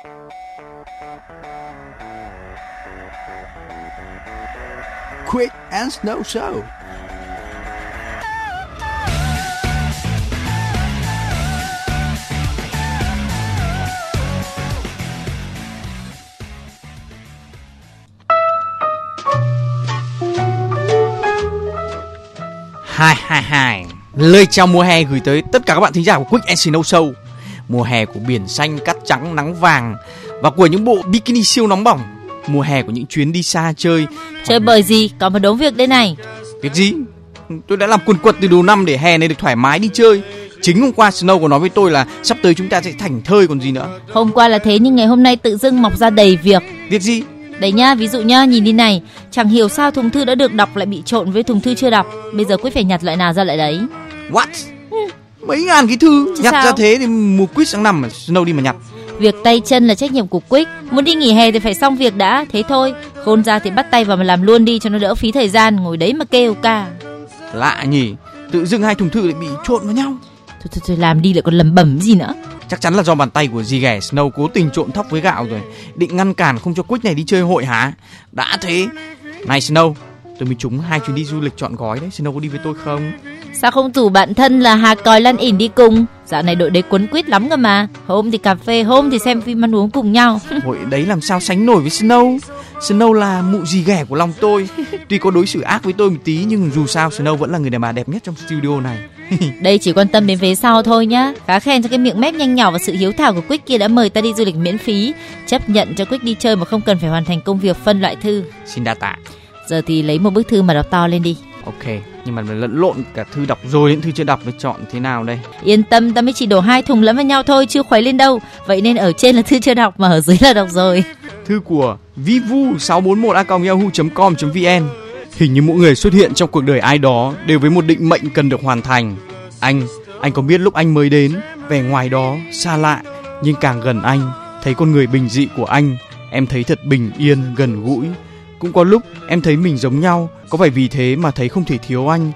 Quick and Snow Show. Hai hai hai lời chào mùa hè gửi tới tất cả các bạn thính giả của Quick and Snow Show. Mùa hè của biển xanh cát trắng nắng vàng và của những bộ bikini siêu nóng bỏng. Mùa hè của những chuyến đi xa chơi. Chơi bời gì? Có một đống việc đây này. Việc gì? Tôi đã làm quần quật từ đầu năm để hè này được thoải mái đi chơi. Chính hôm qua Snow có nói với tôi là sắp tới chúng ta sẽ thành thơi còn gì nữa. Hôm qua là thế nhưng ngày hôm nay tự dưng mọc ra đầy việc. Việc gì? Đấy nhá, ví dụ nhá, nhìn đi này, chẳng hiểu sao thùng thư đã được đọc lại bị trộn với thùng thư chưa đọc. Bây giờ quyết phải nhặt lại nào ra lại đấy. What? Mấy ngàn cái thư Chứ nhặt sao? ra thế thì mùa quiz sang năm mà Snow đi mà nhặt. Việc tay chân là trách nhiệm của Quick. Muốn đi nghỉ hè thì phải xong việc đã, thế thôi. Khôn ra thì bắt tay vào mà làm luôn đi cho nó đỡ phí thời gian, ngồi đấy mà kêu ca. Lạ nhỉ? Tự dưng hai thùng thư lại bị trộn vào nhau. Thôi, thôi, thôi làm đi lại còn lầm bẩm gì nữa. Chắc chắn là do bàn tay của dì ghẻ Snow cố tình trộn thóc với gạo rồi Định ngăn cản không cho Quick này đi chơi hội hả Đã thế Này Snow Tôi mới trúng hai chuyến đi du lịch chọn gói đấy Snow có đi với tôi không Sao không rủ bạn thân là Hà Còi Lan ỉn đi cùng? Dạo này đội đấy quấn quýt lắm cơ mà. Hôm thì cà phê, hôm thì xem phim ăn uống cùng nhau. Hội đấy làm sao sánh nổi với Snow Snow là mụ dì ghẻ của lòng tôi Tuy có đối xử ác với tôi một tí Nhưng dù sao Snow vẫn là người đàn bà đẹp nhất trong studio này Đây chỉ quan tâm đến vế sau thôi nhá. Khá khen cho cái miệng mép nhanh nhỏ và sự hiếu thảo của Quick kia đã mời ta đi du lịch miễn phí. Chấp nhận cho Quick đi chơi mà không cần phải hoàn thành công việc phân loại thư. Xin đa tạ Giờ thì lấy một bức thư mà đọc to lên đi. Ok Nhưng mà lẫn lộn cả thư đọc rồi đến thư chưa đọc Phải chọn thế nào đây Yên tâm, ta mới chỉ đổ hai thùng lẫn vào nhau thôi, chưa khuấy lên đâu. Vậy nên ở trên là thư chưa đọc mà ở dưới là đọc rồi. Thư của vivu 641 yahoo com vn Hình như mỗi người xuất hiện trong cuộc đời ai đó đều với một định mệnh cần được hoàn thành. Anh, anh có biết lúc anh mới đến, vẻ ngoài đó xa lạ, nhưng càng gần anh, thấy con người bình dị của anh, em thấy thật bình yên, gần gũi. Cũng có lúc em thấy mình giống nhau, có phải vì thế mà thấy không thể thiếu anh?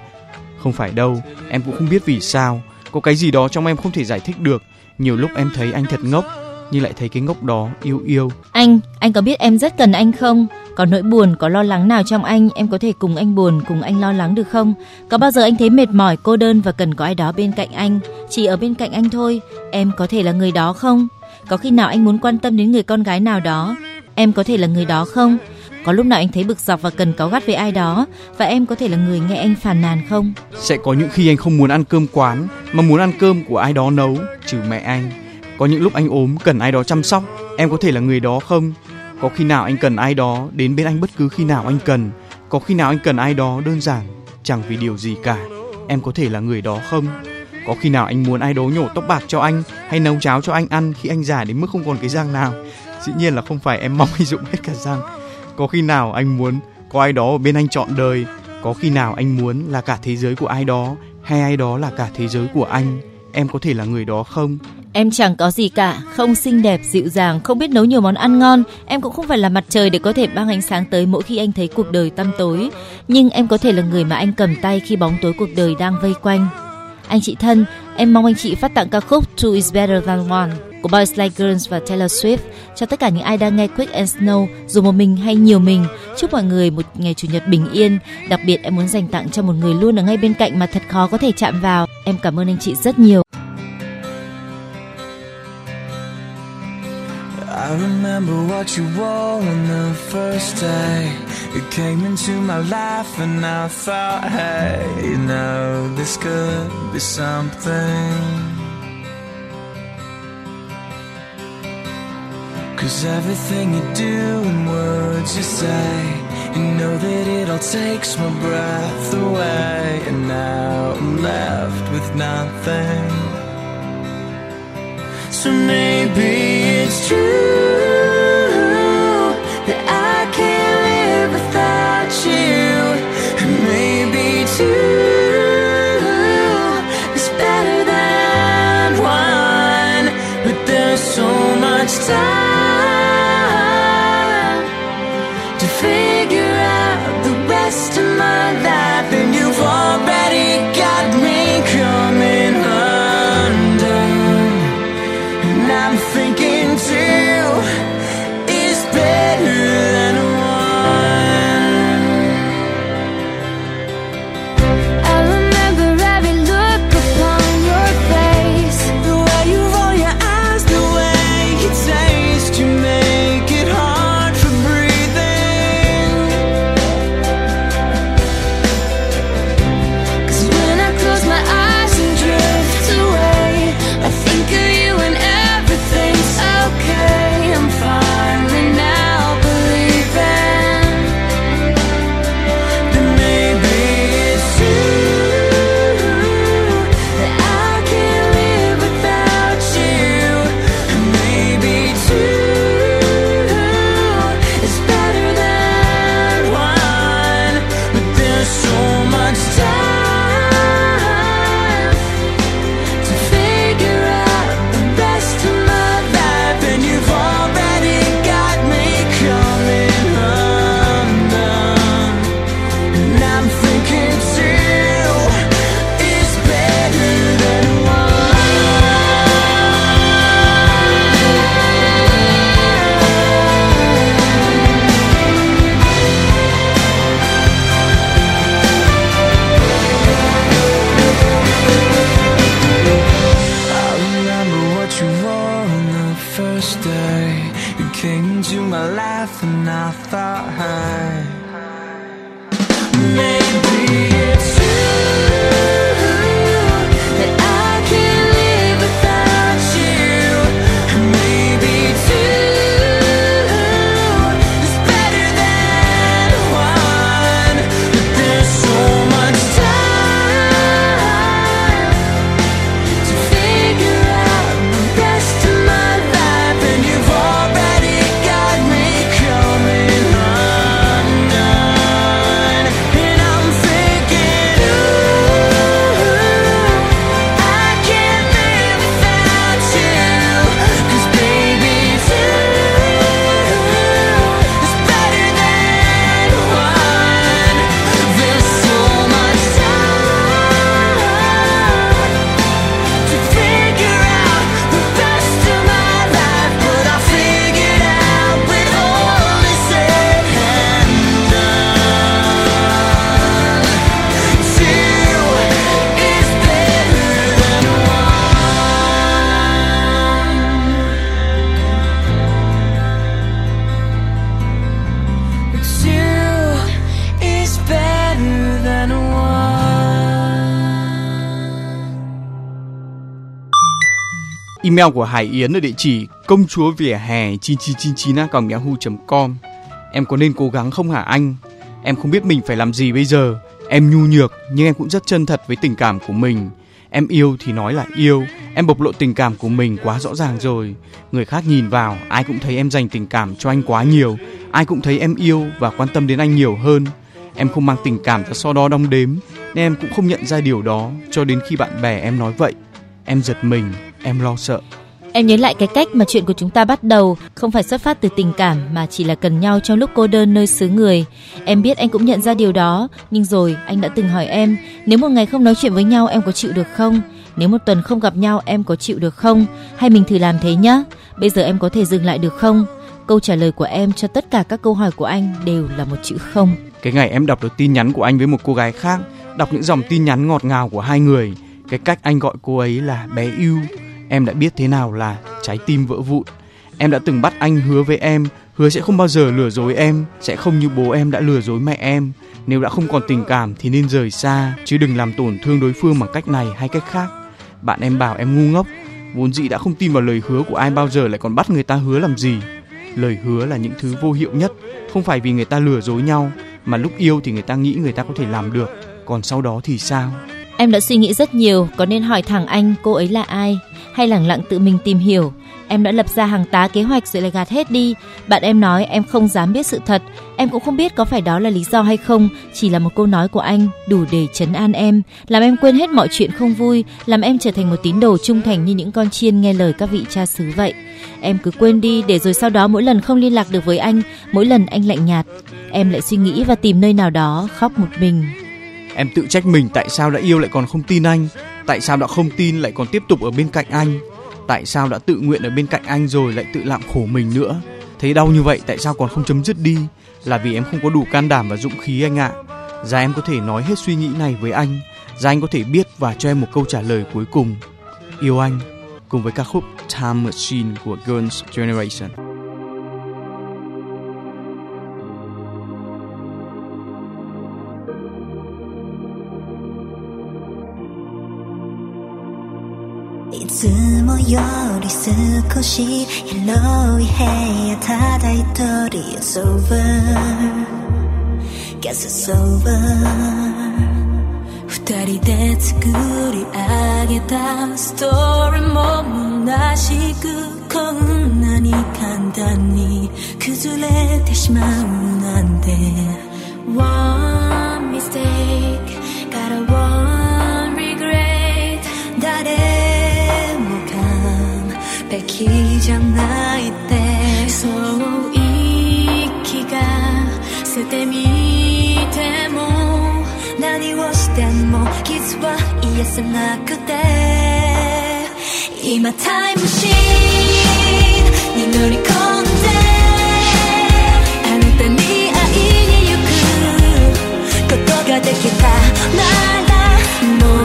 Không phải đâu, em cũng không biết vì sao, có cái gì đó trong em không thể giải thích được. Nhiều lúc em thấy anh thật ngốc, nhưng lại thấy cái ngốc đó yêu yêu. Anh, anh có biết em rất cần anh không? Có nỗi buồn, có lo lắng nào trong anh, em có thể cùng anh buồn, cùng anh lo lắng được không? Có bao giờ anh thấy mệt mỏi, cô đơn và cần có ai đó bên cạnh anh? Chỉ ở bên cạnh anh thôi, em có thể là người đó không? Có khi nào anh muốn quan tâm đến người con gái nào đó? Em có thể là người đó không? Có lúc nào anh thấy bực dọc và cần cáu gắt với ai đó và em có thể là người nghe anh phàn nàn không? Sẽ có những khi anh không muốn ăn cơm quán mà muốn ăn cơm của ai đó nấu, trừ mẹ anh. Có những lúc anh ốm cần ai đó chăm sóc, em có thể là người đó không? Có khi nào anh cần ai đó đến bên anh bất cứ khi nào anh cần? Có khi nào anh cần ai đó đơn giản, chẳng vì điều gì cả, em có thể là người đó không? Có khi nào anh muốn ai đó nhổ tóc bạc cho anh hay nấu cháo cho anh ăn khi anh già đến mức không còn cái răng nào? Dĩ nhiên là không phải em mong anh dụng hết cả răng. Có khi nào anh muốn có ai đó ở bên anh trọn đời? Có khi nào anh muốn là cả thế giới của ai đó hay ai đó là cả thế giới của anh? Em có thể là người đó không? Em chẳng có gì cả, không xinh đẹp, dịu dàng, không biết nấu nhiều món ăn ngon. Em cũng không phải là mặt trời để có thể mang ánh sáng tới mỗi khi anh thấy cuộc đời tăm tối. Nhưng em có thể là người mà anh cầm tay khi bóng tối cuộc đời đang vây quanh. Anh chị thân, em mong anh chị phát tặng ca khúc Two is Better Than One của Boys Like Girls và Taylor Swift cho tất cả những ai đang nghe Quick and Snow dù một mình hay nhiều mình. Chúc mọi người một ngày chủ nhật bình yên. Đặc biệt em muốn dành tặng cho một người luôn ở ngay bên cạnh mà thật khó có thể chạm vào. Em cảm ơn anh chị rất nhiều. I remember what you wore on the first day You came into my life and I thought, hey, you know, this could be something Cause everything you do and words you say You know that it all takes my breath away And now I'm left with nothing so maybe it's true that I can't live without you. And maybe two is better than one. But there's so much time Email của Hải Yến ở địa chỉ công chúa vỉa hè 9999 yahoo.com. Em có nên cố gắng không hả anh? Em không biết mình phải làm gì bây giờ. Em nhu nhược nhưng em cũng rất chân thật với tình cảm của mình. Em yêu thì nói là yêu, em bộc lộ tình cảm của mình quá rõ ràng rồi. Người khác nhìn vào, ai cũng thấy em dành tình cảm cho anh quá nhiều, ai cũng thấy em yêu và quan tâm đến anh nhiều hơn. Em không mang tình cảm ra so đo đong đếm, nên em cũng không nhận ra điều đó cho đến khi bạn bè em nói vậy. Em giật mình, em lo sợ. Em nhớ lại cái cách mà chuyện của chúng ta bắt đầu không phải xuất phát từ tình cảm mà chỉ là cần nhau trong lúc cô đơn nơi xứ người. Em biết anh cũng nhận ra điều đó, nhưng rồi anh đã từng hỏi em nếu một ngày không nói chuyện với nhau em có chịu được không? Nếu một tuần không gặp nhau em có chịu được không? Hay mình thử làm thế nhá. Bây giờ em có thể dừng lại được không? Câu trả lời của em cho tất cả các câu hỏi của anh đều là một chữ không. Cái ngày em đọc được tin nhắn của anh với một cô gái khác, đọc những dòng tin nhắn ngọt ngào của hai người, cái cách anh gọi cô ấy là bé yêu. Em đã biết thế nào là trái tim vỡ vụn. Em đã từng bắt anh hứa với em, hứa sẽ không bao giờ lừa dối em, sẽ không như bố em đã lừa dối mẹ em. Nếu đã không còn tình cảm thì nên rời xa, chứ đừng làm tổn thương đối phương bằng cách này hay cách khác. Bạn em bảo em ngu ngốc, vốn dĩ đã không tin vào lời hứa của ai bao giờ lại còn bắt người ta hứa làm gì. Lời hứa là những thứ vô hiệu nhất, không phải vì người ta lừa dối nhau, mà lúc yêu thì người ta nghĩ người ta có thể làm được, còn sau đó thì sao? Em đã suy nghĩ rất nhiều, có nên hỏi thẳng anh cô ấy là ai, hay lẳng lặng tự mình tìm hiểu. Em đã lập ra hàng tá kế hoạch rồi lại gạt hết đi. Bạn em nói em không dám biết sự thật. Em cũng không biết có phải đó là lý do hay không. Chỉ là một câu nói của anh đủ để chấn an em, làm em quên hết mọi chuyện không vui, làm em trở thành một tín đồ trung thành như những con chiên nghe lời các vị cha xứ vậy. Em cứ quên đi để rồi sau đó mỗi lần không liên lạc được với anh, mỗi lần anh lạnh nhạt, em lại suy nghĩ và tìm nơi nào đó khóc một mình. Em tự trách mình tại sao đã yêu lại còn không tin anh, tại sao đã không tin lại còn tiếp tục ở bên cạnh anh, tại sao đã tự nguyện ở bên cạnh anh rồi lại tự làm khổ mình nữa. Thấy đau như vậy tại sao còn không chấm dứt đi? Là vì em không có đủ can đảm và dũng khí anh ạ. ra em có thể nói hết suy nghĩ này với anh, ra anh có thể biết và cho em một câu trả lời cuối cùng. Yêu anh cùng với ca khúc Time Machine của Girls' Generation. つもより少し広い部屋ただ一人 It's over Guess it's over 二人で作り上げたストーリーも虚しくこんなに簡単に崩れてしまうなんて。One mistake gotta one 璧じゃないって。そう言い気が捨てみても。何をしても傷は癒せなくて。今タイムシーンに乗り込んで。あなたに会いに行くことができたならもう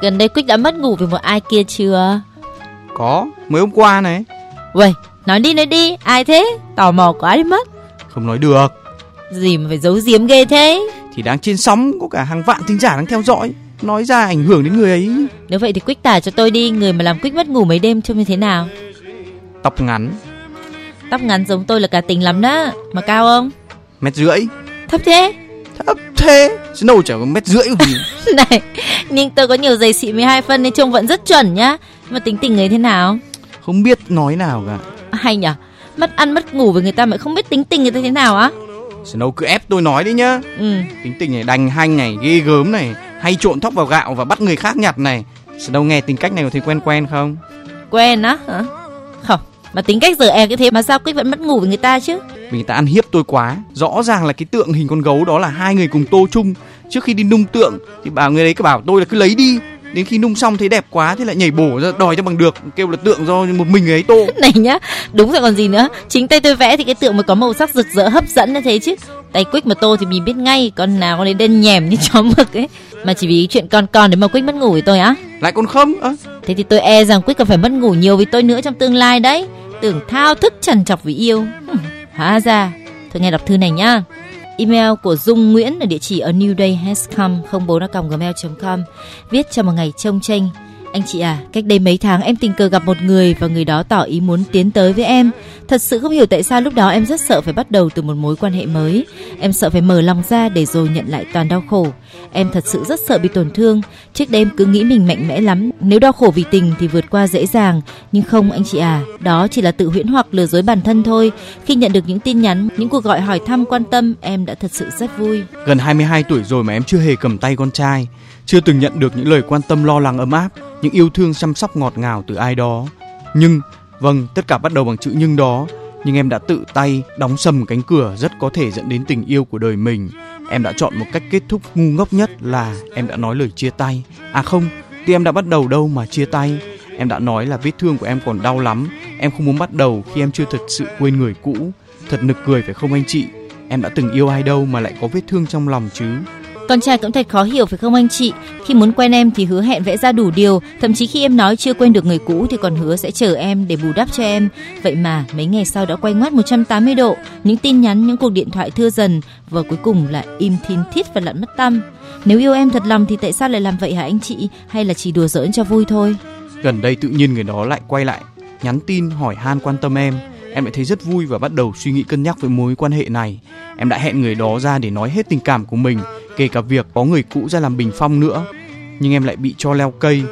gần đây Quick đã mất ngủ vì một ai kia chưa? có, mới hôm qua này. 喂, nói đi nói đi, ai thế? Tò mò quá đi mất. Không nói được. Gì mà phải giấu giếm ghê thế? Thì đang trên sóng có cả hàng vạn thính giả đang theo dõi. Nói ra ảnh hưởng đến người ấy. Nếu vậy thì Quick tả cho tôi đi, người mà làm Quick mất ngủ mấy đêm trông như thế nào? Tóc ngắn, Tóc ngắn giống tôi là cả tình lắm đó, mà cao không? mét rưỡi. Thấp thế? Thấp thế. Snow chả có mét rưỡi gì. này, nhưng tôi có nhiều giày xịn 12 phân nên trông vẫn rất chuẩn nhá. Mà tính tình người thế nào? Không biết nói nào cả. Hay nhở? Mất ăn mất ngủ với người ta mà không biết tính tình người ta thế nào á? Snow cứ ép tôi nói đi nhá. Ừ, Tính tình này đành hanh này, ghê gớm này, hay trộn thóc vào gạo và bắt người khác nhặt này. Snow nghe tính cách này có thấy quen quen không? quen á hả? Không, mà tính cách giờ e cái thế mà sao Quick vẫn mất ngủ với người ta chứ? Vì người ta ăn hiếp tôi quá. Rõ ràng là cái tượng hình con gấu đó là hai người cùng tô chung. Trước khi đi nung tượng thì bảo người đấy cứ bảo tôi là cứ lấy đi. Đến khi nung xong thấy đẹp quá thì lại nhảy bổ ra đòi cho bằng được, kêu là tượng do một mình ấy tô. này nhá, đúng rồi còn gì nữa. Chính tay tôi vẽ thì cái tượng mới có màu sắc rực rỡ hấp dẫn như thế chứ. Tay Quick mà tô thì mình biết ngay, con nào con ấy đen nhèm như chó mực ấy. Mà chỉ vì chuyện con con để mà Quick mất ngủ với tôi á? Lại còn không? Ơ, Thế thì tôi e rằng Quick còn phải mất ngủ nhiều với tôi nữa trong tương lai đấy. Tưởng thao thức trằn trọc vì yêu. Hóa ra. Thôi nghe đọc thư này nhá. Email của Dung Nguyễn ở địa chỉ ở New Day Has Come 04 gmail.com viết cho một ngày trông tranh. Anh chị à, cách đây mấy tháng em tình cờ gặp một người và người đó tỏ ý muốn tiến tới với em. Thật sự không hiểu tại sao lúc đó em rất sợ phải bắt đầu từ một mối quan hệ mới. Em sợ phải mở lòng ra để rồi nhận lại toàn đau khổ. Em thật sự rất sợ bị tổn thương. Trước đây em cứ nghĩ mình mạnh mẽ lắm. Nếu đau khổ vì tình thì vượt qua dễ dàng. Nhưng không anh chị à, đó chỉ là tự huyễn hoặc lừa dối bản thân thôi. Khi nhận được những tin nhắn, những cuộc gọi hỏi thăm quan tâm, em đã thật sự rất vui. gần 22 tuổi rồi mà em chưa hề cầm tay con trai, chưa từng nhận được những lời quan tâm lo lắng ấm áp, những yêu thương chăm sóc ngọt ngào từ ai đó. Nhưng, vâng, tất cả bắt đầu bằng chữ nhưng đó, nhưng em đã tự tay đóng sầm cánh cửa rất có thể dẫn đến tình yêu của đời mình. em đã chọn một cách kết thúc ngu ngốc nhất là em đã nói lời chia tay. À không, thì em đã bắt đầu đâu mà chia tay. Em đã nói là vết thương của em còn đau lắm. Em không muốn bắt đầu khi em chưa thật sự quên người cũ. Thật nực cười phải không anh chị? Em đã từng yêu ai đâu mà lại có vết thương trong lòng chứ. Con trai cũng thật khó hiểu phải không anh chị? Khi muốn quen em thì hứa hẹn vẽ ra đủ điều, thậm chí khi em nói chưa quên được người cũ thì còn hứa sẽ chờ em để bù đắp cho em. Vậy mà mấy ngày sau đã quay ngoắt 180 độ, những tin nhắn, những cuộc điện thoại thưa dần và cuối cùng là im thin thít và lặn mất tâm. Nếu yêu em thật lòng thì tại sao lại làm vậy hả anh chị? Hay là chỉ đùa giỡn cho vui thôi? Gần đây tự nhiên người đó lại quay lại, nhắn tin hỏi han quan tâm em. Em lại thấy rất vui và bắt đầu suy nghĩ cân nhắc với mối quan hệ này. Em đã hẹn người đó ra để nói hết tình cảm của mình, kể cả việc có người cũ ra làm bình phong nữa. Nhưng em lại bị cho leo cây.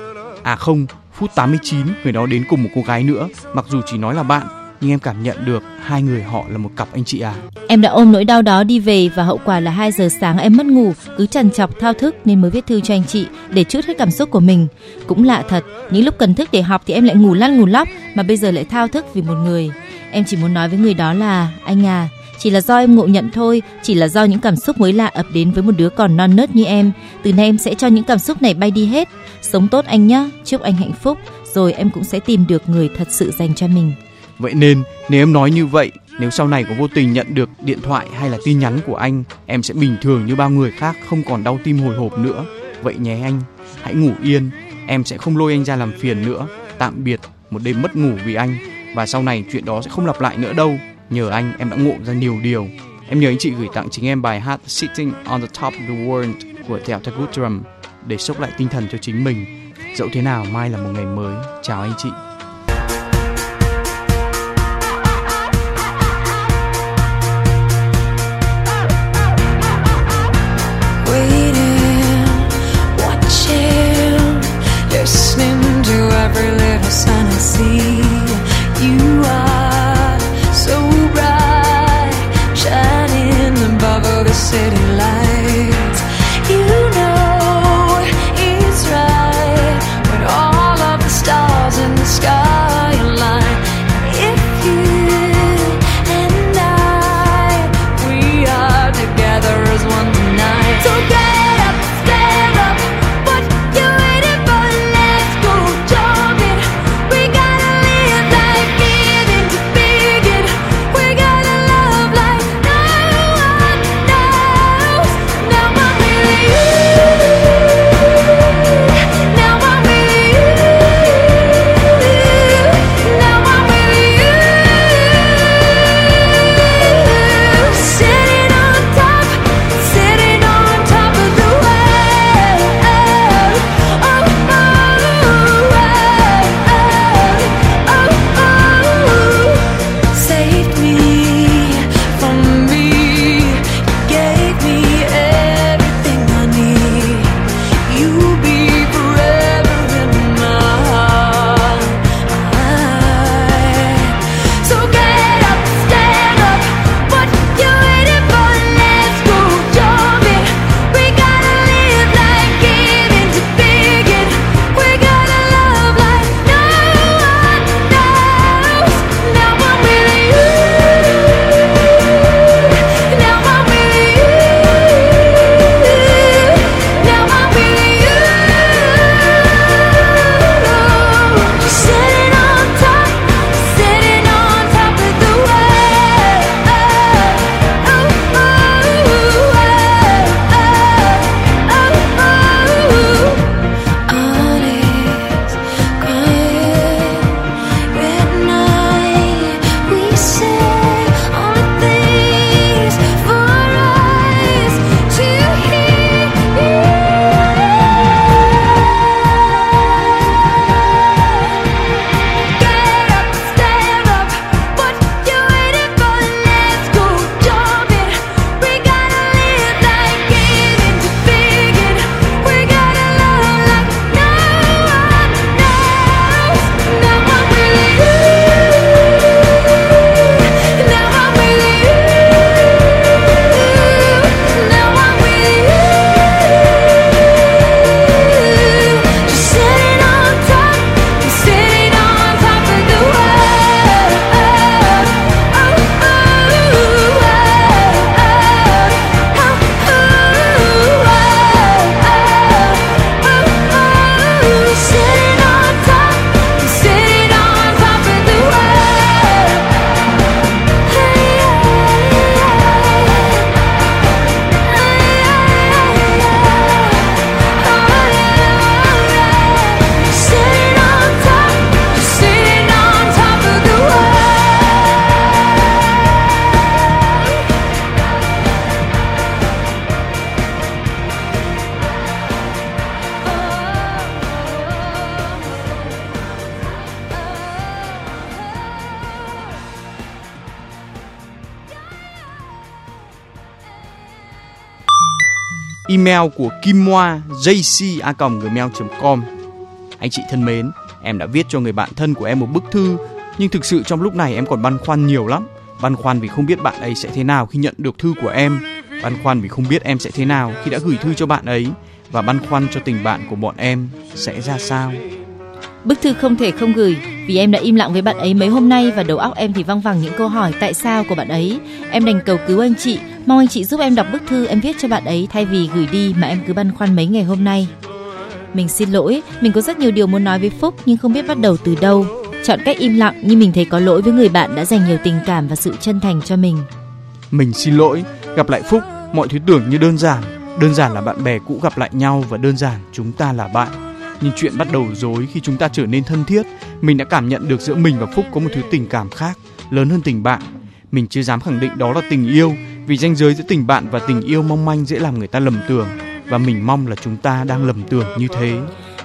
À không, phút 89 người đó đến cùng một cô gái nữa, mặc dù chỉ nói là bạn, nhưng em cảm nhận được hai người họ là một cặp anh chị à. Em đã ôm nỗi đau đó đi về và hậu quả là 2 giờ sáng em mất ngủ, cứ trằn trọc thao thức nên mới viết thư cho anh chị để chút hết cảm xúc của mình. Cũng lạ thật, những lúc cần thức để học thì em lại ngủ lăn ngủ lóc mà bây giờ lại thao thức vì một người. Em chỉ muốn nói với người đó là anh à, chỉ là do em ngộ nhận thôi, chỉ là do những cảm xúc mới lạ ập đến với một đứa còn non nớt như em. Từ nay em sẽ cho những cảm xúc này bay đi hết. Sống tốt anh nhé, chúc anh hạnh phúc, rồi em cũng sẽ tìm được người thật sự dành cho mình. Vậy nên nếu em nói như vậy, nếu sau này có vô tình nhận được điện thoại hay là tin nhắn của anh, em sẽ bình thường như bao người khác, không còn đau tim hồi hộp nữa. Vậy nhé anh, hãy ngủ yên, em sẽ không lôi anh ra làm phiền nữa. Tạm biệt, một đêm mất ngủ vì anh và sau này chuyện đó sẽ không lặp lại nữa đâu. Nhờ anh, em đã ngộ ra nhiều điều. Em nhờ anh chị gửi tặng chính em bài hát Sitting on the Top of the World của Theo Goodrum để sốc lại tinh thần cho chính mình. Dẫu thế nào, mai là một ngày mới. Chào anh chị. listening to every little sign I see. Email của kim kimmoa jc@gmail.com. Anh chị thân mến, em đã viết cho người bạn thân của em một bức thư, nhưng thực sự trong lúc này em còn băn khoăn nhiều lắm. Băn khoăn vì không biết bạn ấy sẽ thế nào khi nhận được thư của em, băn khoăn vì không biết em sẽ thế nào khi đã gửi thư cho bạn ấy và băn khoăn cho tình bạn của bọn em sẽ ra sao. Bức thư không thể không gửi vì em đã im lặng với bạn ấy mấy hôm nay và đầu óc em thì văng vẳng những câu hỏi tại sao của bạn ấy. Em đành cầu cứu anh chị, mong anh chị giúp em đọc bức thư em viết cho bạn ấy thay vì gửi đi mà em cứ băn khoăn mấy ngày hôm nay. Mình xin lỗi, mình có rất nhiều điều muốn nói với Phúc nhưng không biết bắt đầu từ đâu. Chọn cách im lặng nhưng mình thấy có lỗi với người bạn đã dành nhiều tình cảm và sự chân thành cho mình. Mình xin lỗi, gặp lại Phúc, mọi thứ tưởng như đơn giản, đơn giản là bạn bè cũ gặp lại nhau và đơn giản chúng ta là bạn nhưng chuyện bắt đầu dối khi chúng ta trở nên thân thiết mình đã cảm nhận được giữa mình và phúc có một thứ tình cảm khác lớn hơn tình bạn mình chưa dám khẳng định đó là tình yêu vì ranh giới giữa tình bạn và tình yêu mong manh dễ làm người ta lầm tưởng và mình mong là chúng ta đang lầm tưởng như thế.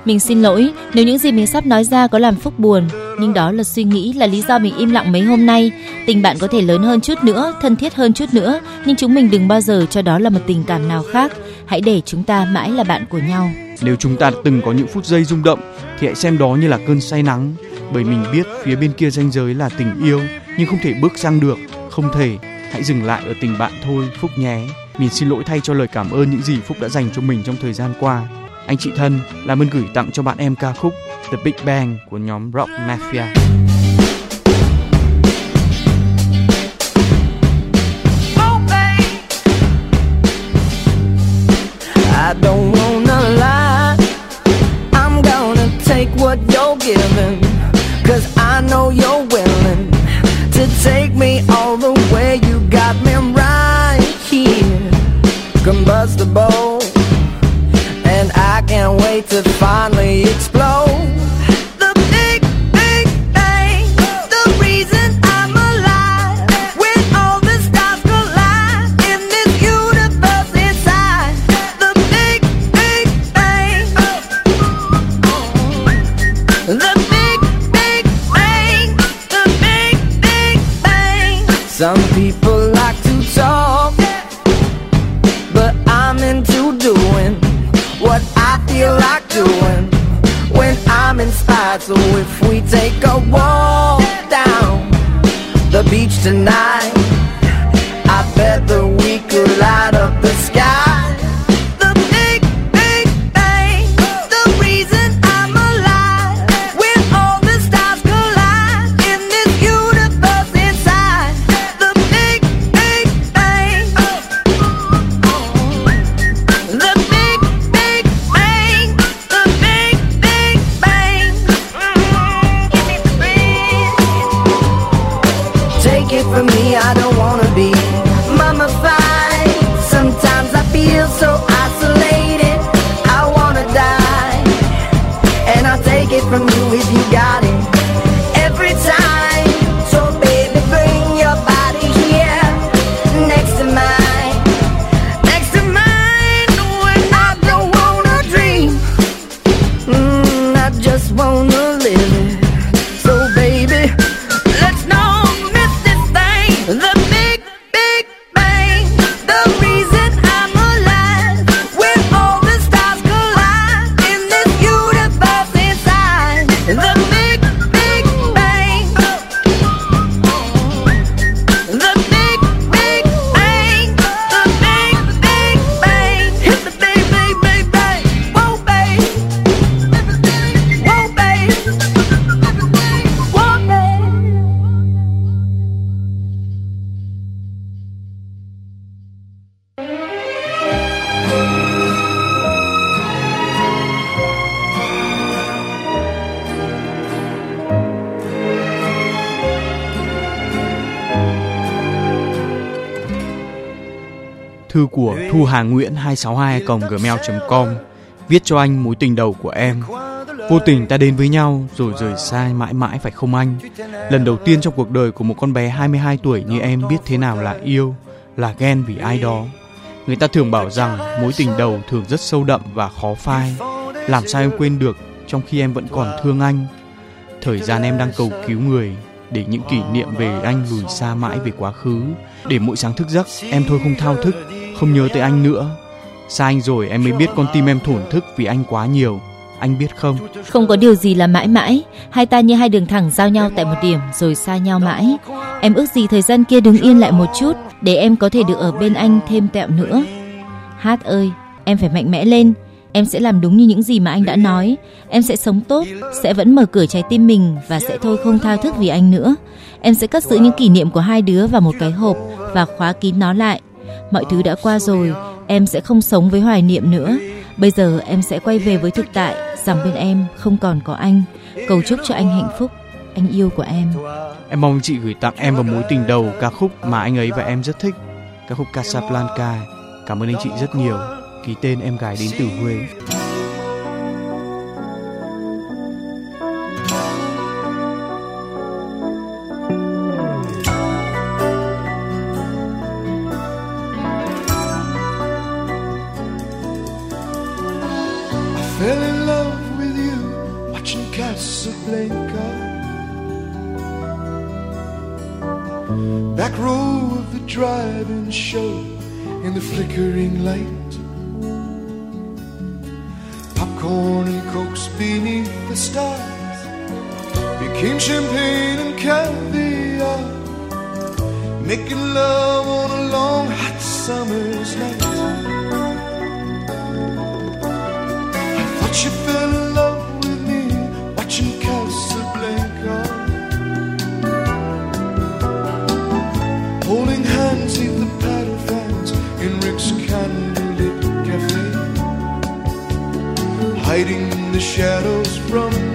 Mình xin lỗi nếu những gì mình sắp nói ra có làm phúc buồn nhưng đó là suy nghĩ là lý do mình im lặng mấy hôm nay. Tình bạn có thể lớn hơn chút nữa thân thiết hơn chút nữa nhưng chúng mình đừng bao giờ cho đó là một tình cảm nào khác. Hãy để chúng ta mãi là bạn của nhau. Nếu chúng ta từng có những phút giây rung động thì hãy xem đó như là cơn say nắng. Bởi mình biết phía bên kia ranh giới là tình yêu nhưng không thể bước sang được không thể hãy dừng lại ở tình bạn thôi, phúc nhé. Mình xin lỗi thay cho lời cảm ơn những gì phúc đã dành cho mình trong thời gian qua. Anh chị thân làm ơn gửi tặng cho bạn em ca khúc The Big Bang của nhóm Rock Mafia. Oh, I don't tonight, Thư của Thu Hà Nguyễn 262 gmail.com Viết cho anh mối tình đầu của em. Vô tình ta đến với nhau rồi rời xa mãi mãi phải không anh? Lần đầu tiên trong cuộc đời của một con bé 22 tuổi như em biết thế nào là yêu, Là ghen vì ai đó. Người ta thường bảo rằng mối tình đầu thường rất sâu đậm và khó phai. Làm sao em quên được trong khi em vẫn còn thương anh? Thời gian em đang cầu cứu người để những kỷ niệm về anh lùi xa mãi về quá khứ. Để mỗi sáng thức giấc, em thôi không thao thức không nhớ tới anh nữa Xa anh rồi em mới biết con tim em thổn thức vì anh quá nhiều. Anh biết không? Không có điều gì là mãi mãi. Hai ta như hai đường thẳng giao nhau tại một điểm rồi xa nhau mãi. Em ước gì thời gian kia đứng yên lại một chút để em có thể được ở bên anh thêm tẹo nữa. Hát ơi, em phải mạnh mẽ lên. Em sẽ làm đúng như những gì mà anh đã nói. Em sẽ sống tốt, sẽ vẫn mở cửa trái tim mình và sẽ thôi không thao thức vì anh nữa. Em sẽ cất giữ những kỷ niệm của hai đứa vào một cái hộp và khóa kín nó lại. Mọi thứ đã qua rồi, em sẽ không sống với hoài niệm nữa. Bây giờ em sẽ quay về với thực tại, rằng bên em không còn có anh. Cầu chúc cho anh hạnh phúc, anh yêu của em. Em mong chị gửi tặng em vào mối tình đầu ca khúc mà anh ấy và em rất thích, ca khúc Casablanca. Cảm ơn anh chị rất nhiều. Ký tên em gái đến từ Huế. Back row of the drive-in show in the flickering light. Popcorn and cokes beneath the stars became champagne and caviar. Making love on a long hot summer's night. I thought you fell the shadows from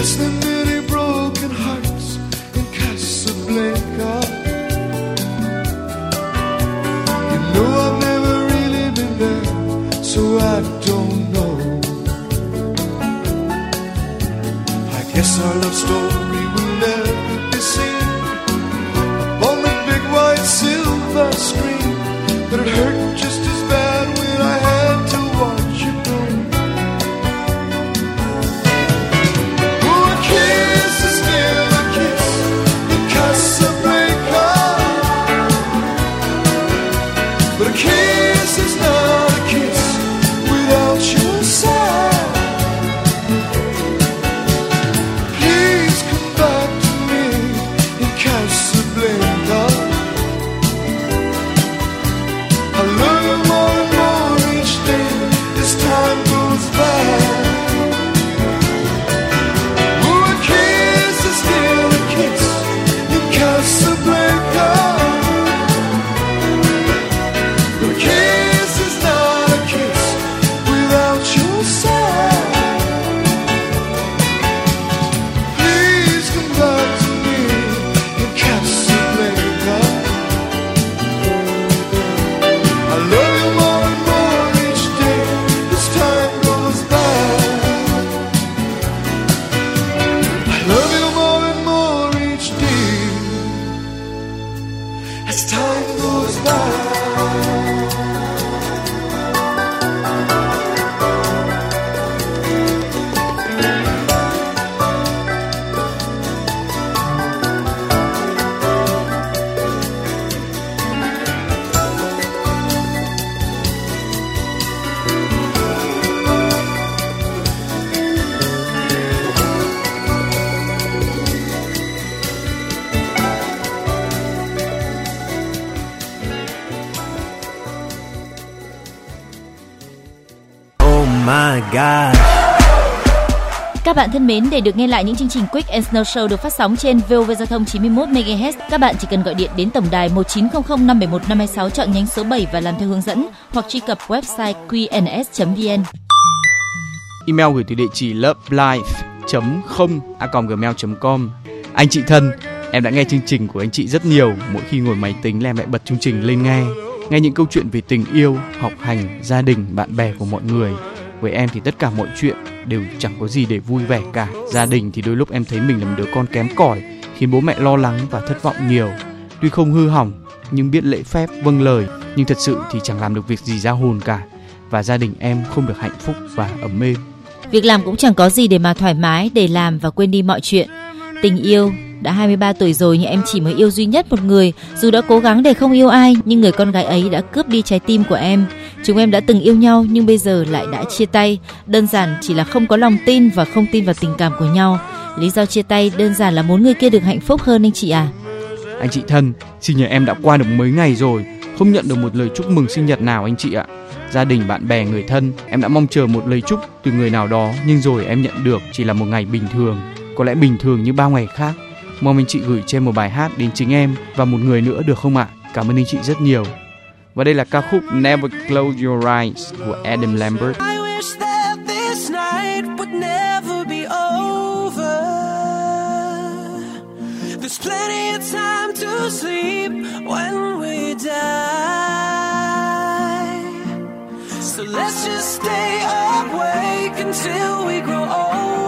It's the God. Các bạn thân mến, để được nghe lại những chương trình Quick and Snow Show được phát sóng trên VOV Giao thông 91 MHz, các bạn chỉ cần gọi điện đến tổng đài 1900 571 526 chọn nhánh số 7 và làm theo hướng dẫn hoặc truy cập website qns.vn. Email gửi từ địa chỉ lovelife.0 Anh chị thân, em đã nghe chương trình của anh chị rất nhiều. Mỗi khi ngồi máy tính là em lại bật chương trình lên nghe, nghe những câu chuyện về tình yêu, học hành, gia đình, bạn bè của mọi người. Với em thì tất cả mọi chuyện đều chẳng có gì để vui vẻ cả. Gia đình thì đôi lúc em thấy mình là một đứa con kém cỏi, khiến bố mẹ lo lắng và thất vọng nhiều. Tuy không hư hỏng nhưng biết lễ phép vâng lời, nhưng thật sự thì chẳng làm được việc gì ra hồn cả. Và gia đình em không được hạnh phúc và ấm êm. Việc làm cũng chẳng có gì để mà thoải mái để làm và quên đi mọi chuyện. Tình yêu đã 23 tuổi rồi nhưng em chỉ mới yêu duy nhất một người. Dù đã cố gắng để không yêu ai, nhưng người con gái ấy đã cướp đi trái tim của em. Chúng em đã từng yêu nhau nhưng bây giờ lại đã chia tay. Đơn giản chỉ là không có lòng tin và không tin vào tình cảm của nhau. Lý do chia tay đơn giản là muốn người kia được hạnh phúc hơn anh chị à. Anh chị thân, sinh nhật em đã qua được mấy ngày rồi, không nhận được một lời chúc mừng sinh nhật nào anh chị ạ. Gia đình, bạn bè, người thân, em đã mong chờ một lời chúc từ người nào đó nhưng rồi em nhận được chỉ là một ngày bình thường, có lẽ bình thường như bao ngày khác. Mong anh chị gửi cho em một bài hát đến chính em và một người nữa được không ạ? Cảm ơn anh chị rất nhiều. Và đây là ca khúc Never Close Your Eyes của Adam Lambert. There's plenty of time to sleep when we die. So let's just stay awake until we grow older.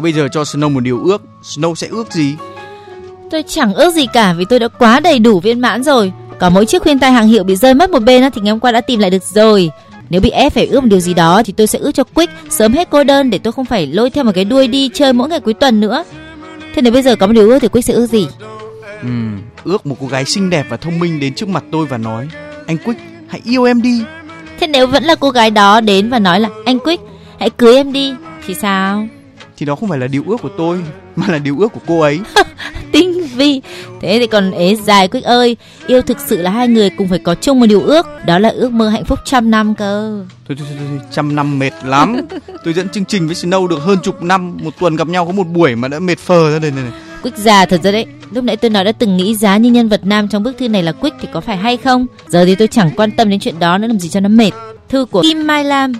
Nếu bây giờ cho Snow một điều ước, Snow sẽ ước gì? Tôi chẳng ước gì cả vì tôi đã quá đầy đủ viên mãn rồi. Có mỗi chiếc khuyên tai hàng hiệu bị rơi mất một bên thì ngày hôm qua đã tìm lại được rồi. Nếu bị ép phải ước một điều gì đó thì tôi sẽ ước cho Quick sớm hết cô đơn để tôi không phải lôi theo một cái đuôi đi chơi mỗi ngày cuối tuần nữa. Thế nếu bây giờ có một điều ước thì Quick sẽ ước gì? Ừ, ước một cô gái xinh đẹp và thông minh đến trước mặt tôi và nói anh Quick hãy yêu em đi. Thế nếu vẫn là cô gái đó đến và nói là anh Quick hãy cưới em đi thì sao? Thì đó không phải là điều ước của tôi mà là điều ước của cô ấy. tinh vi. Thế thì còn ế dài quyết ơi yêu thực sự là hai người cùng phải có chung một điều ước đó là ước mơ hạnh phúc trăm năm cơ. Thôi thôi, thôi, thôi trăm năm mệt lắm. Tôi dẫn chương trình với Snow được hơn chục năm một tuần gặp nhau có một buổi mà đã mệt phờ ra đây này, này. Quick già thật ra đấy Lúc nãy tôi nói đã từng nghĩ giá như nhân vật nam trong bức thư này là Quick thì có phải hay không? Giờ thì tôi chẳng quan tâm đến chuyện đó nữa làm gì cho nó mệt. Thư của Kim Mai Lam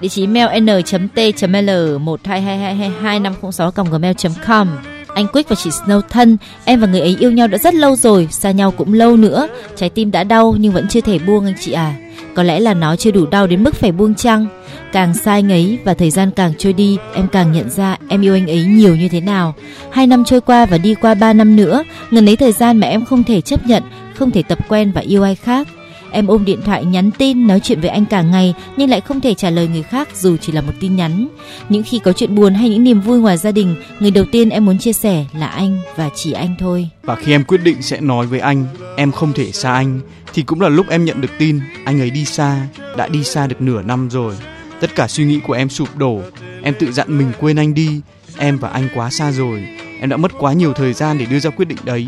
Địa chỉ mail n.t.l 122222506 gmail.com anh Quick và chị Snow thân, em và người ấy yêu nhau đã rất lâu rồi, xa nhau cũng lâu nữa. Trái tim đã đau nhưng vẫn chưa thể buông anh chị à. Có lẽ là nó chưa đủ đau đến mức phải buông chăng? Càng sai anh ấy và thời gian càng trôi đi, em càng nhận ra em yêu anh ấy nhiều như thế nào. Hai năm trôi qua và đi qua ba năm nữa, ngần ấy thời gian mà em không thể chấp nhận, không thể tập quen và yêu ai khác. Em ôm điện thoại nhắn tin nói chuyện với anh cả ngày nhưng lại không thể trả lời người khác dù chỉ là một tin nhắn. Những khi có chuyện buồn hay những niềm vui ngoài gia đình, người đầu tiên em muốn chia sẻ là anh và chỉ anh thôi. Và khi em quyết định sẽ nói với anh, em không thể xa anh, thì cũng là lúc em nhận được tin anh ấy đi xa, đã đi xa được nửa năm rồi. Tất cả suy nghĩ của em sụp đổ, em tự dặn mình quên anh đi, em và anh quá xa rồi. Em đã mất quá nhiều thời gian để đưa ra quyết định đấy,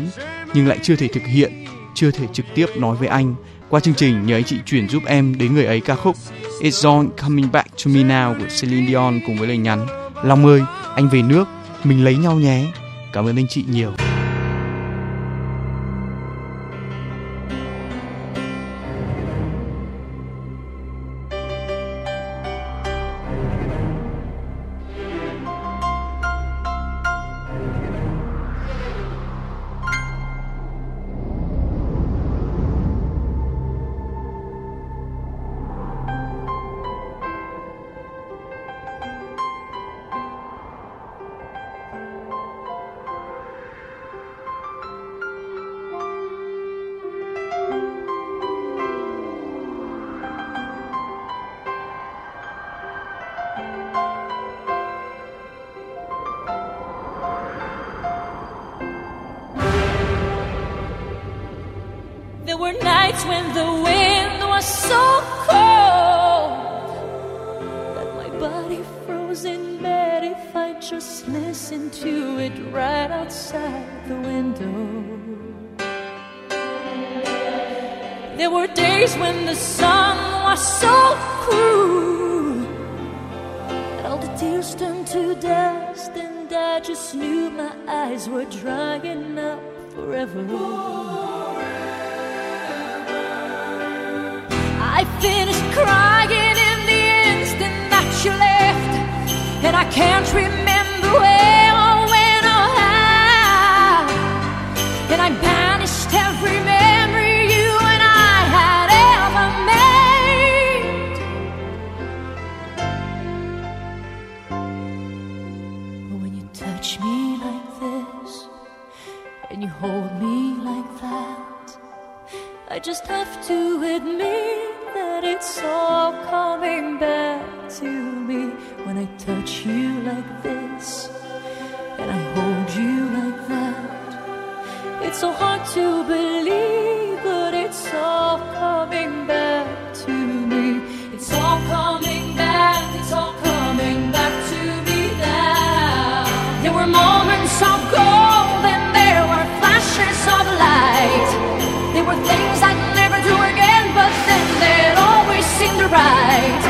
nhưng lại chưa thể thực hiện, chưa thể trực tiếp nói với anh qua chương trình nhờ anh chị chuyển giúp em đến người ấy ca khúc It's All Coming Back to Me Now của Celine Dion cùng với lời nhắn Long ơi, anh về nước, mình lấy nhau nhé. Cảm ơn anh chị nhiều. and I banished every memory you and I had ever made. But when you touch me like this, and you hold me like that, I just have to admit that it's all coming back to me when I touch you like this It's so hard to believe, but it's all coming back to me. It's all coming back, it's all coming back to me now. There were moments of gold and there were flashes of light. There were things I'd never do again, but then they'd always seem to right.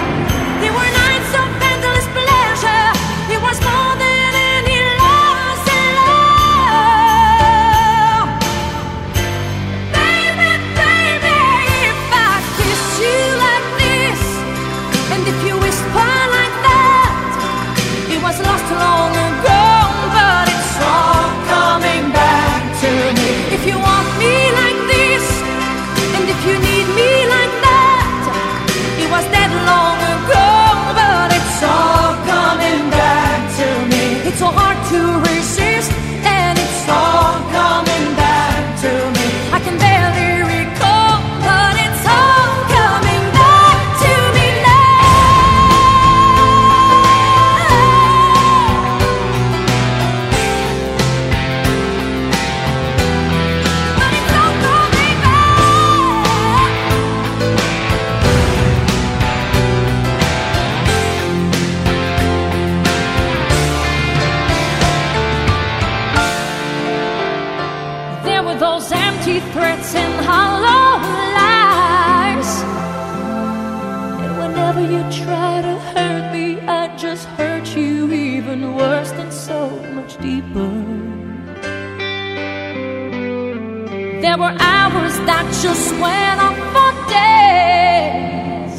Were hours that just went on for days.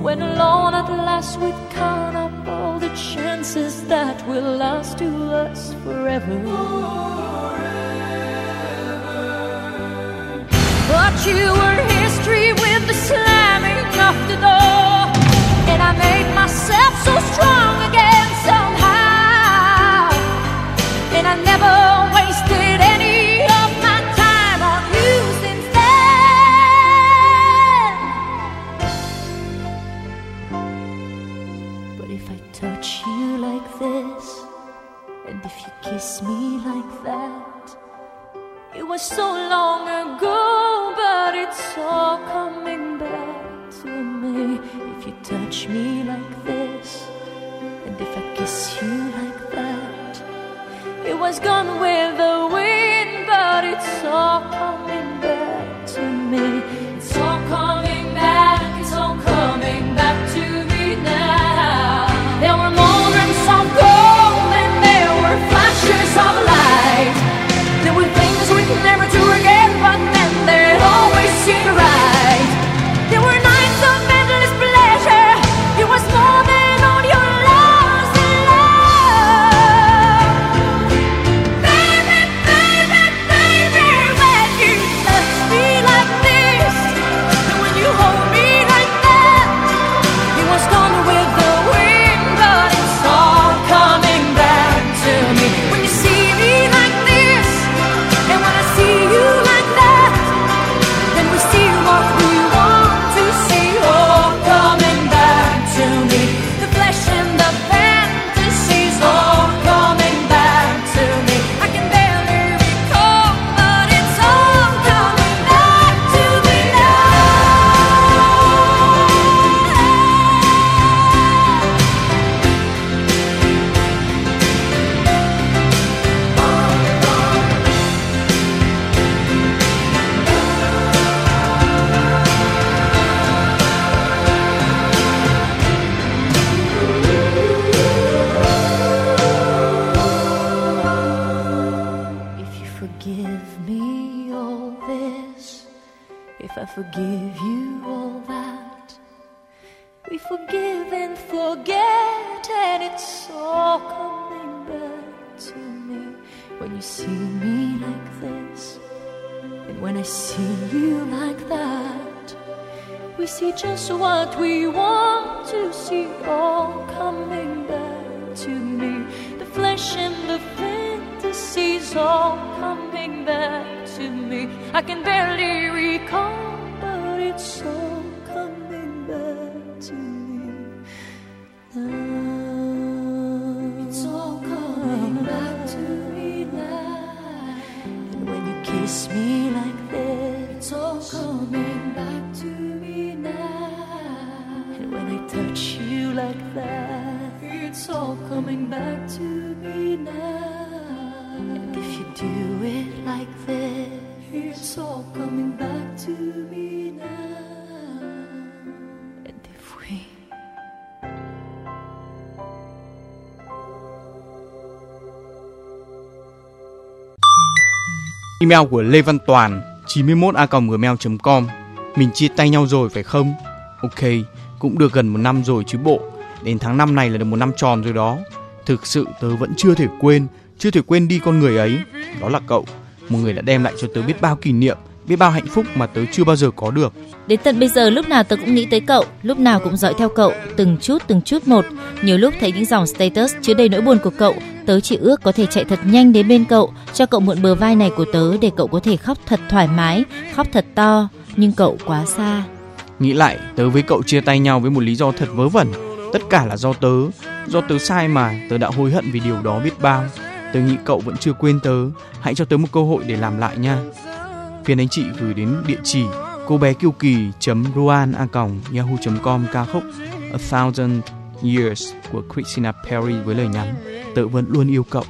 When alone at last we'd count up all the chances that will last to us forever. But you were history with the slamming of the door, and I made myself so strong again somehow, and I never wasted kiss me like that. It was so long ago, but it's all coming back to me. If you touch me like this, and if I kiss you like that, it was gone with the wind, but it's all coming like this, it's all coming back to me now. And if we Email của Lê Văn Toàn 91a.gmail.com Mình chia tay nhau rồi phải không? Ok, cũng được gần một năm rồi chứ bộ. Đến tháng 5 này là được một năm tròn rồi đó. Thực sự tớ vẫn chưa thể quên, chưa thể quên đi con người ấy. Đó là cậu, một người đã đem lại cho tớ biết bao kỷ niệm, biết bao hạnh phúc mà tớ chưa bao giờ có được. Đến tận bây giờ lúc nào tớ cũng nghĩ tới cậu, lúc nào cũng dõi theo cậu, từng chút từng chút một. Nhiều lúc thấy những dòng status chứa đầy nỗi buồn của cậu, tớ chỉ ước có thể chạy thật nhanh đến bên cậu, cho cậu mượn bờ vai này của tớ để cậu có thể khóc thật thoải mái, khóc thật to. Nhưng cậu quá xa. Nghĩ lại, tớ với cậu chia tay nhau với một lý do thật vớ vẩn. Tất cả là do tớ, do tớ sai mà, tớ đã hối hận vì điều đó biết bao. Tớ nghĩ cậu vẫn chưa quên tớ, hãy cho tớ một cơ hội để làm lại nha. Phiền anh chị gửi đến địa chỉ cô bé kiêu kỳ ruan a yahoo com ca khúc A Thousand Years của Christina Perry với lời nhắn tớ vẫn luôn yêu cậu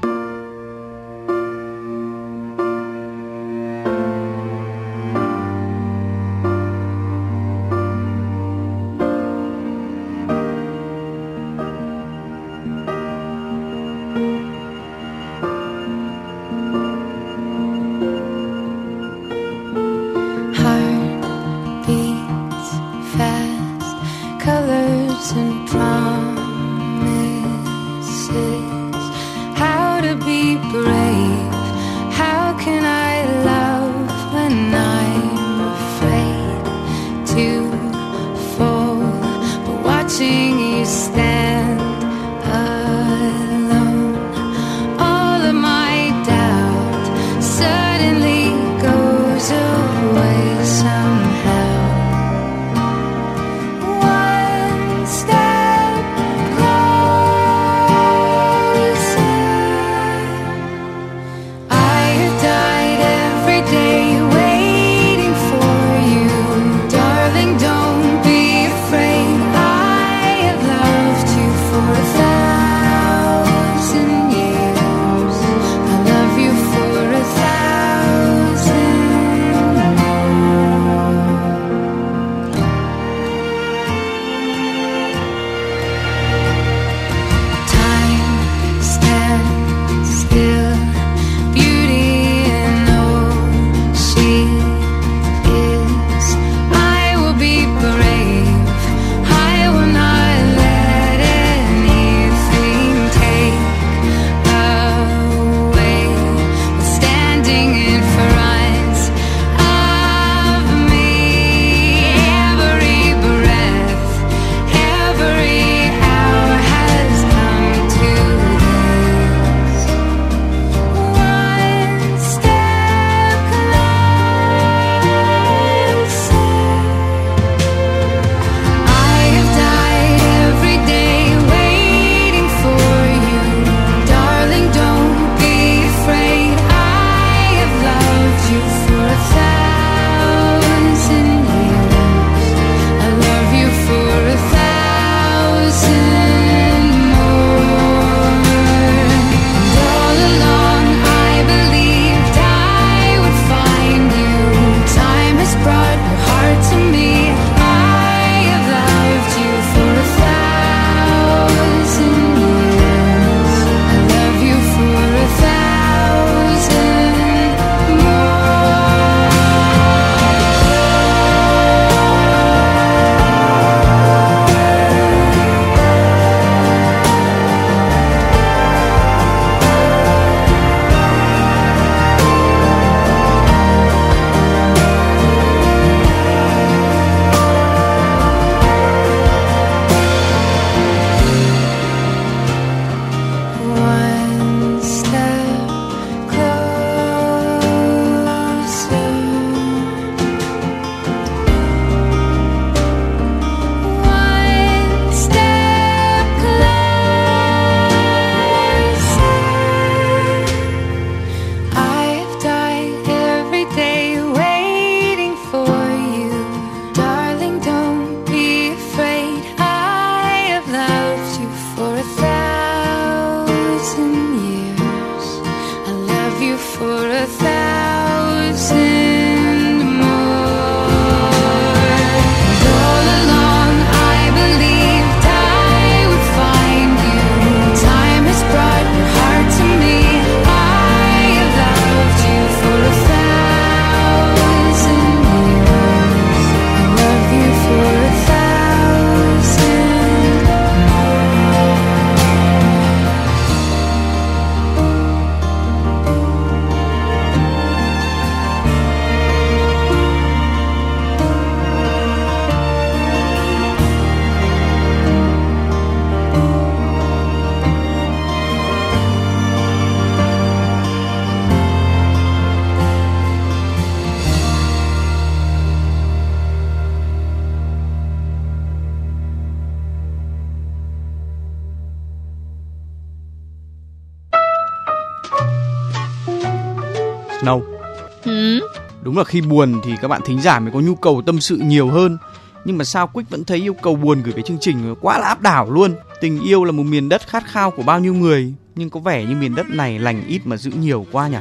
Đúng là khi buồn thì các bạn thính giả mới có nhu cầu tâm sự nhiều hơn. Nhưng mà sao Quick vẫn thấy yêu cầu buồn gửi về chương trình quá là áp đảo luôn. Tình yêu là một miền đất khát khao của bao nhiêu người, nhưng có vẻ như miền đất này lành ít mà giữ nhiều quá nhỉ.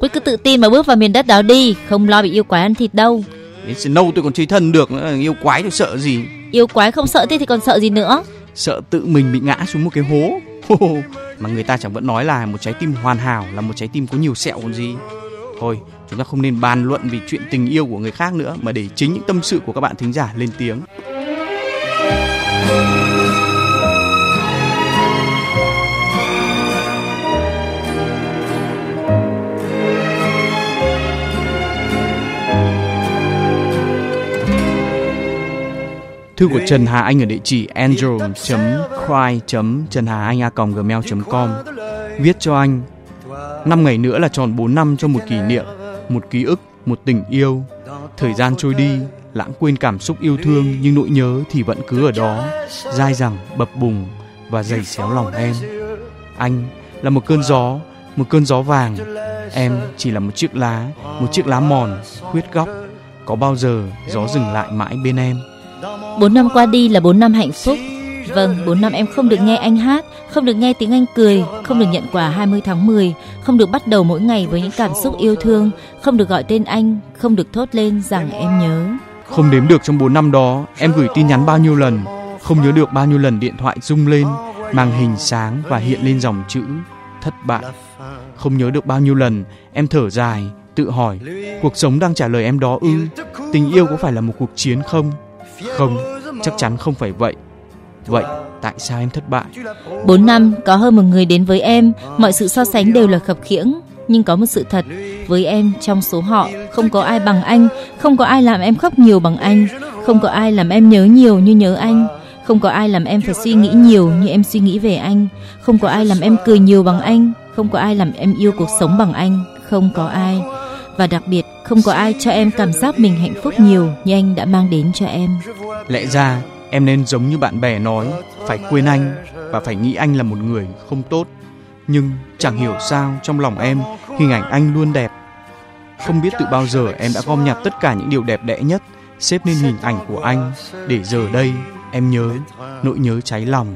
Quyết cứ tự tin mà bước vào miền đất đó đi, không lo bị yêu quái ăn thịt đâu. Đến Snow tôi còn chơi thân được nữa, yêu quái tôi sợ gì? Yêu quái không sợ thế thì còn sợ gì nữa? Sợ tự mình bị ngã xuống một cái hố. mà người ta chẳng vẫn nói là một trái tim hoàn hảo là một trái tim có nhiều sẹo còn gì. Thôi, chúng ta không nên bàn luận vì chuyện tình yêu của người khác nữa mà để chính những tâm sự của các bạn thính giả lên tiếng. Thư của Trần Hà Anh ở địa chỉ angel.cry.trần-hà-anh-a-gmail.com Viết cho anh Năm ngày nữa là tròn 4 năm cho một kỷ niệm một ký ức, một tình yêu. Thời gian trôi đi Lãng quên cảm xúc yêu thương Nhưng nỗi nhớ thì vẫn cứ ở đó Dai dẳng, bập bùng Và dày xéo lòng em. Anh là một cơn gió Một cơn gió vàng. Em chỉ là một chiếc lá Một chiếc lá mòn, khuyết góc. Có bao giờ gió dừng lại mãi bên em? 4 năm qua đi là 4 năm hạnh phúc. Vâng, 4 năm em không được nghe anh hát, không được nghe tiếng anh cười, không được nhận quà 20 tháng 10, không được bắt đầu mỗi ngày với những cảm xúc yêu thương, không được gọi tên anh, không được thốt lên rằng em nhớ. Không đếm được trong 4 năm đó, em gửi tin nhắn bao nhiêu lần, không nhớ được bao nhiêu lần điện thoại rung lên, màn hình sáng và hiện lên dòng chữ thất bại. Không nhớ được bao nhiêu lần em thở dài, tự hỏi, cuộc sống đang trả lời em đó ư? Tình yêu có phải là một cuộc chiến không? Không, chắc chắn không phải vậy. Vậy tại sao em thất bại? 4 năm có hơn một người đến với em, mọi sự so sánh đều là khập khiễng. Nhưng có một sự thật, với em trong số họ không có ai bằng anh, không có ai làm em khóc nhiều bằng anh, không có ai làm em nhớ nhiều như nhớ anh, không có ai làm em phải suy nghĩ nhiều như em suy nghĩ về anh, không có ai làm em cười nhiều bằng anh, không có ai làm em yêu cuộc sống bằng anh, không có ai. Và đặc biệt không có ai cho em cảm giác mình hạnh phúc nhiều như anh đã mang đến cho em. Lẽ ra em nên giống như bạn bè nói, phải quên anh và phải nghĩ anh là một người không tốt. Nhưng chẳng hiểu sao trong lòng em hình ảnh anh luôn đẹp. Không biết từ bao giờ em đã gom nhặt tất cả những điều đẹp đẽ nhất xếp lên hình ảnh của anh để giờ đây em nhớ nỗi nhớ cháy lòng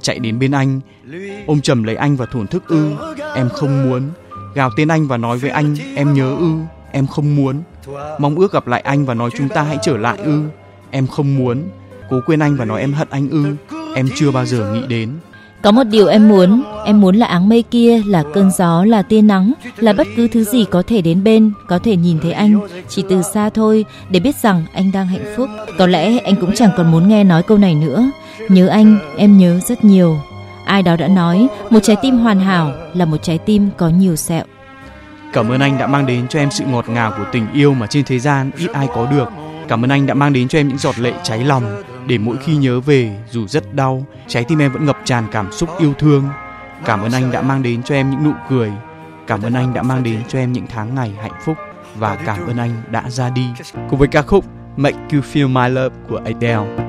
chạy đến bên anh ôm chầm lấy anh và thổn thức ư em không muốn gào tên anh và nói với anh em nhớ ư em không muốn mong ước gặp lại anh và nói chúng ta hãy trở lại ư em không muốn cố quên anh và nói em hận anh ư em chưa bao giờ nghĩ đến có một điều em muốn, em muốn là áng mây kia, là cơn gió, là tia nắng, là bất cứ thứ gì có thể đến bên, có thể nhìn thấy anh, chỉ từ xa thôi, để biết rằng anh đang hạnh phúc. Có lẽ anh cũng chẳng còn muốn nghe nói câu này nữa. Nhớ anh, em nhớ rất nhiều. Ai đó đã nói, một trái tim hoàn hảo là một trái tim có nhiều sẹo. Cảm ơn anh đã mang đến cho em sự ngọt ngào của tình yêu mà trên thế gian ít ai có được. Cảm ơn anh đã mang đến cho em những giọt lệ cháy lòng để mỗi khi nhớ về dù rất đau, trái tim em vẫn ngập tràn cảm xúc yêu thương. Cảm ơn anh đã mang đến cho em những nụ cười. Cảm ơn anh đã mang đến cho em những tháng ngày hạnh phúc và cảm ơn anh đã ra đi cùng với ca khúc Make You Feel My Love của Adele.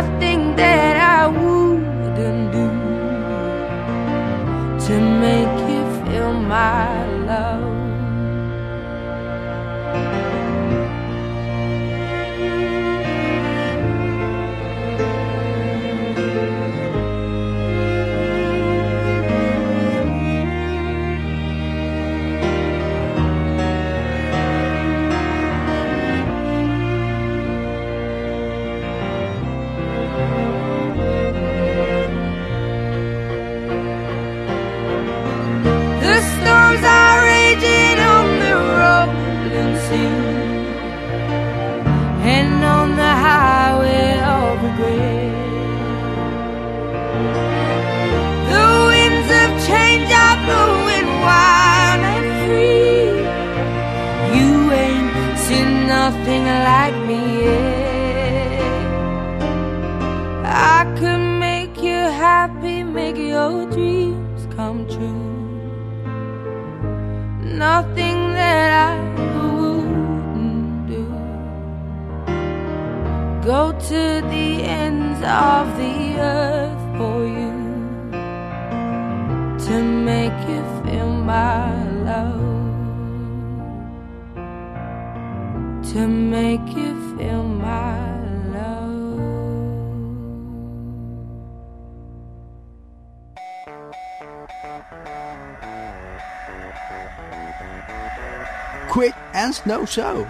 って of the earth for you to make you feel my love, to make you feel my. love. Quick and Snow Show.